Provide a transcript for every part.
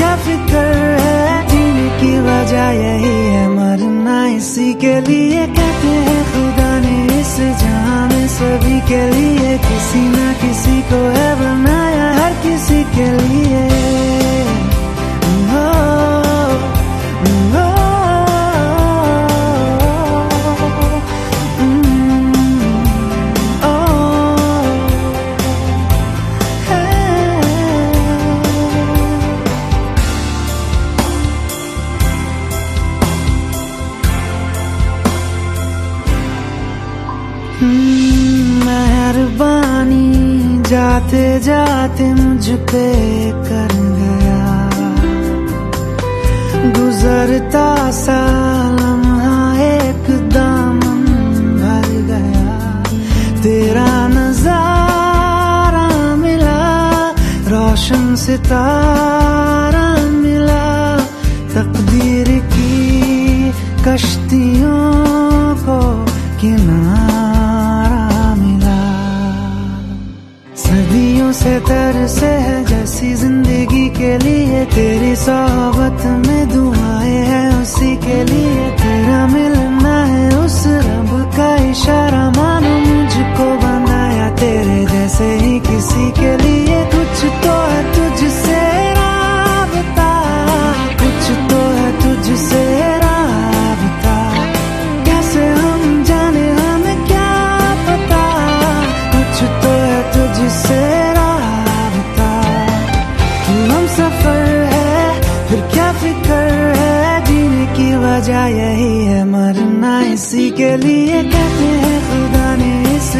क्या फ़िक्र है? जीने की वजह यही है, मरना इसी के लिए कहते हैं, खुदा ने इस जहाँ में सभी के लिए, किसी ना किसी को है बनाया हर किसी के लिए। जाते जाते मुझ पे कर गया। गुजरता सा एक दामन भर गया। तेरा नज़ारा मिला रोशन सितारा से तरसे है जैसी ज़िंदगी के लिए तेरी सोहबत में दुआएँ है उसी के लिए तेरा मिलना फिर क्या फ़िक्र है जीने की वजह यही है मरना इसी के लिए कहते हैं खुदा ने इस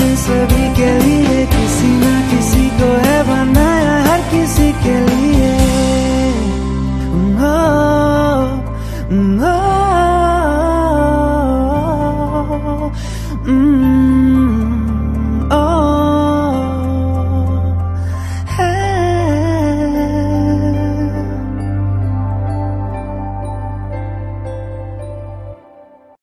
में सभी के लिए किसी ना किसी को है बनाया हर किसी के लिए। ओ, ओ, ओ, mm,